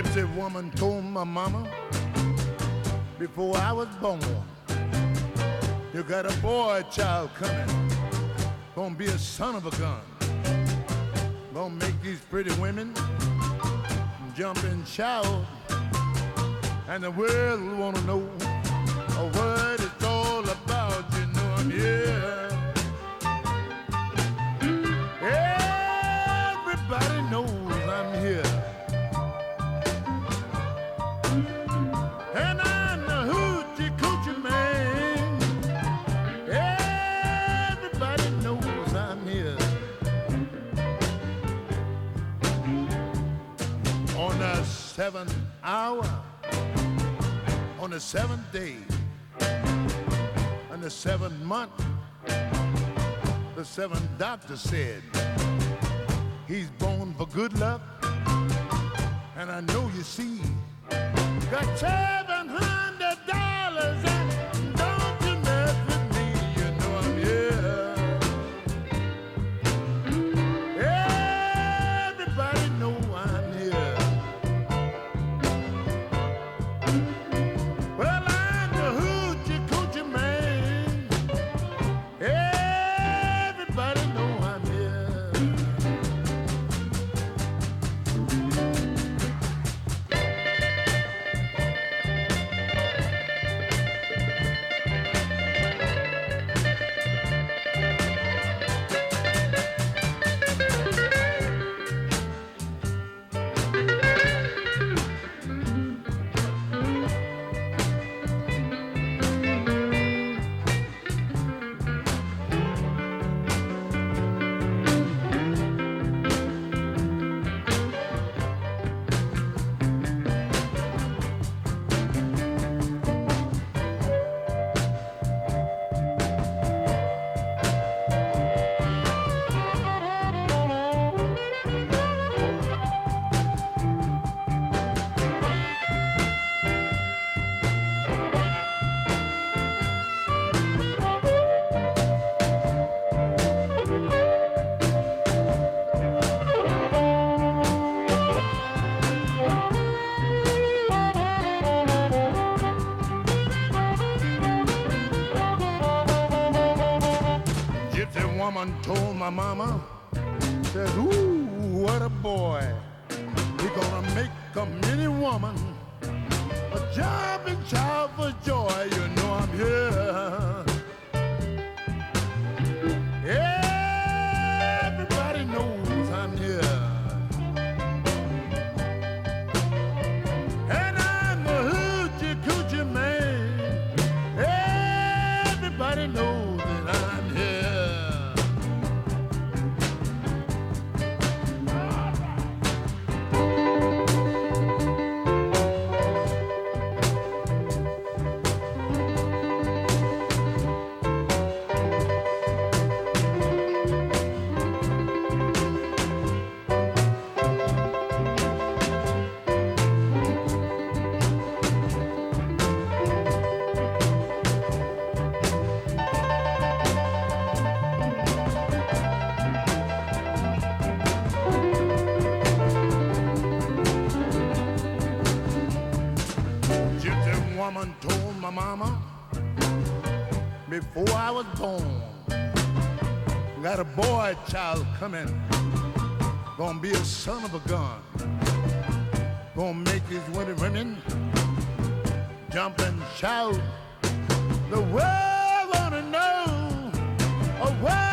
Gypsy woman told my mama before I was born, you got a boy child coming, gonna be a son of a gun, gonna make these pretty women jump and shout, and the world wanna know what it's all about. You know I'm here. On the seventh hour, on the seventh day, on the seventh month, the seventh doctor said he's born for good luck. And I know you see, got seven Gypsy woman told my mama, said, ooh, what a boy. He gonna make a mini woman a jumping child for joy. You know woman told my mama before I was born, got a boy child coming, gonna be a son of a gun, gonna make these women women jump and shout. The world wanna know, oh, where